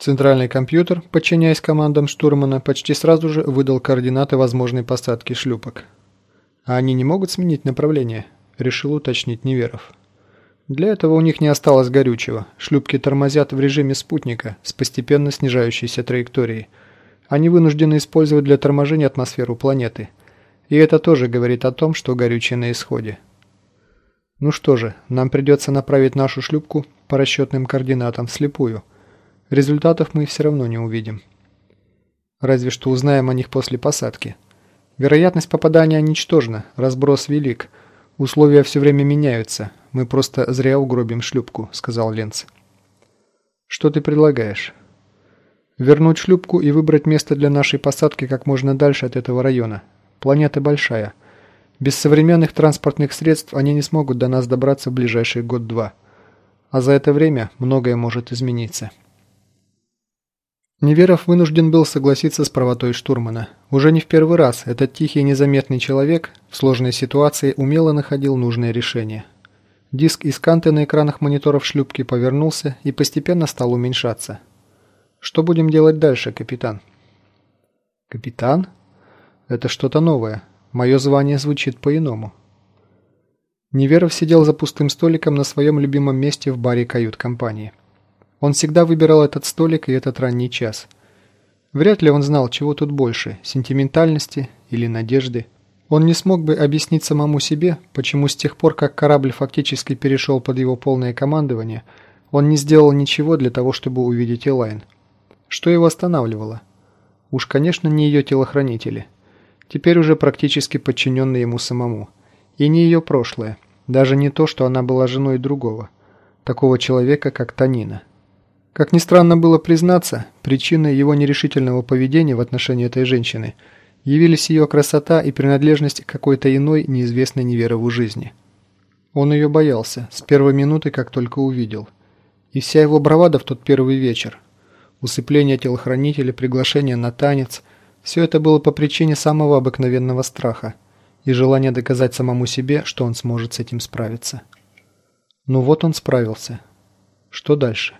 Центральный компьютер, подчиняясь командам штурмана, почти сразу же выдал координаты возможной посадки шлюпок. «А они не могут сменить направление?» – решил уточнить Неверов. Для этого у них не осталось горючего. Шлюпки тормозят в режиме спутника с постепенно снижающейся траекторией. Они вынуждены использовать для торможения атмосферу планеты. И это тоже говорит о том, что горючее на исходе. Ну что же, нам придется направить нашу шлюпку по расчетным координатам вслепую – Результатов мы все равно не увидим. Разве что узнаем о них после посадки. Вероятность попадания ничтожна, разброс велик. Условия все время меняются. Мы просто зря угробим шлюпку», — сказал Ленц. «Что ты предлагаешь?» «Вернуть шлюпку и выбрать место для нашей посадки как можно дальше от этого района. Планета большая. Без современных транспортных средств они не смогут до нас добраться в ближайший год-два. А за это время многое может измениться». Неверов вынужден был согласиться с правотой штурмана. Уже не в первый раз этот тихий и незаметный человек в сложной ситуации умело находил нужное решение. Диск из канты на экранах мониторов шлюпки повернулся и постепенно стал уменьшаться. «Что будем делать дальше, капитан?» «Капитан? Это что-то новое. Мое звание звучит по-иному». Неверов сидел за пустым столиком на своем любимом месте в баре кают-компании. Он всегда выбирал этот столик и этот ранний час. Вряд ли он знал, чего тут больше – сентиментальности или надежды. Он не смог бы объяснить самому себе, почему с тех пор, как корабль фактически перешел под его полное командование, он не сделал ничего для того, чтобы увидеть Элайн. Что его останавливало? Уж, конечно, не ее телохранители. Теперь уже практически подчиненные ему самому. И не ее прошлое. Даже не то, что она была женой другого. Такого человека, как Танина. Как ни странно было признаться, причиной его нерешительного поведения в отношении этой женщины явились ее красота и принадлежность к какой-то иной, неизвестной неверову жизни. Он ее боялся, с первой минуты, как только увидел. И вся его бравада в тот первый вечер, усыпление телохранителя, приглашение на танец – все это было по причине самого обыкновенного страха и желания доказать самому себе, что он сможет с этим справиться. Ну вот он справился. Что дальше?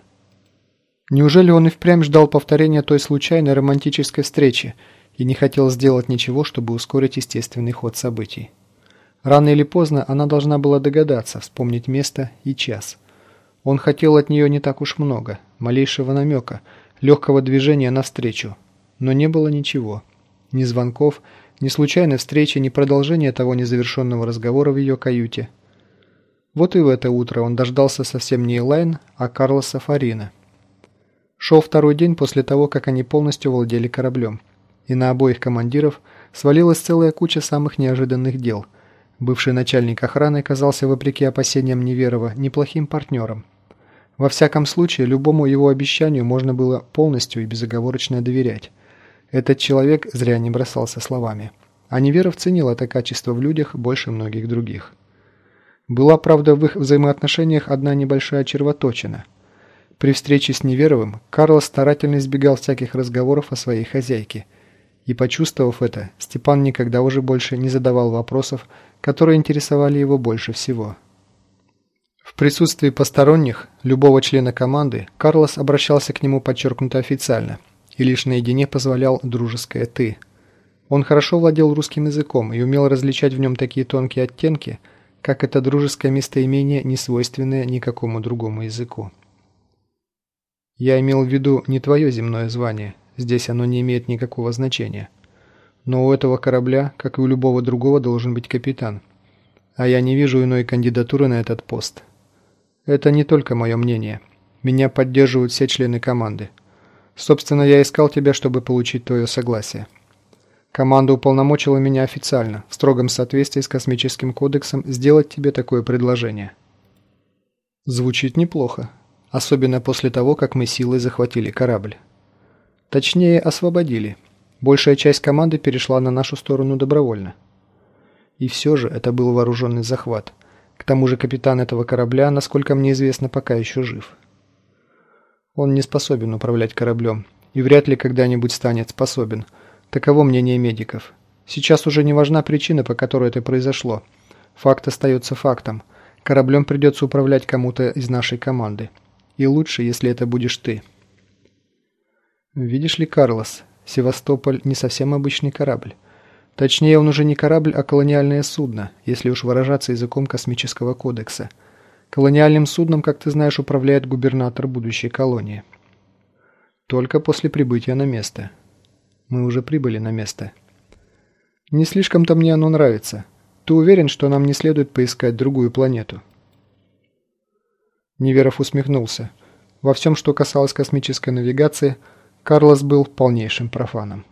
Неужели он и впрямь ждал повторения той случайной романтической встречи и не хотел сделать ничего, чтобы ускорить естественный ход событий? Рано или поздно она должна была догадаться, вспомнить место и час. Он хотел от нее не так уж много, малейшего намека, легкого движения навстречу. Но не было ничего. Ни звонков, ни случайной встречи, ни продолжения того незавершенного разговора в ее каюте. Вот и в это утро он дождался совсем не Элайн, а Карлоса Фарина – Шел второй день после того, как они полностью владели кораблем, и на обоих командиров свалилась целая куча самых неожиданных дел. Бывший начальник охраны казался, вопреки опасениям Неверова, неплохим партнером. Во всяком случае, любому его обещанию можно было полностью и безоговорочно доверять. Этот человек зря не бросался словами. А Неверов ценил это качество в людях больше многих других. Была, правда, в их взаимоотношениях одна небольшая червоточина – при встрече с Неверовым Карлос старательно избегал всяких разговоров о своей хозяйке. И почувствовав это, Степан никогда уже больше не задавал вопросов, которые интересовали его больше всего. В присутствии посторонних, любого члена команды, Карлос обращался к нему подчеркнуто официально и лишь наедине позволял дружеское «ты». Он хорошо владел русским языком и умел различать в нем такие тонкие оттенки, как это дружеское местоимение, не свойственное никакому другому языку. Я имел в виду не твое земное звание, здесь оно не имеет никакого значения. Но у этого корабля, как и у любого другого, должен быть капитан. А я не вижу иной кандидатуры на этот пост. Это не только мое мнение. Меня поддерживают все члены команды. Собственно, я искал тебя, чтобы получить твое согласие. Команда уполномочила меня официально, в строгом соответствии с космическим кодексом, сделать тебе такое предложение. Звучит неплохо, особенно после того, как мы силой захватили корабль. Точнее, освободили. Большая часть команды перешла на нашу сторону добровольно. И все же это был вооруженный захват. К тому же капитан этого корабля, насколько мне известно, пока еще жив. Он не способен управлять кораблем и вряд ли когда-нибудь станет способен. Таково мнение медиков. Сейчас уже не важна причина, по которой это произошло. Факт остается фактом. Кораблем придется управлять кому-то из нашей команды. И лучше, если это будешь ты. Видишь ли, Карлос, Севастополь не совсем обычный корабль. Точнее, он уже не корабль, а колониальное судно, если уж выражаться языком космического кодекса. Колониальным судном, как ты знаешь, управляет губернатор будущей колонии. Только после прибытия на место. Мы уже прибыли на место. Не слишком-то мне оно нравится. Ты уверен, что нам не следует поискать другую планету?» Неверов усмехнулся. Во всем, что касалось космической навигации, Карлос был полнейшим профаном.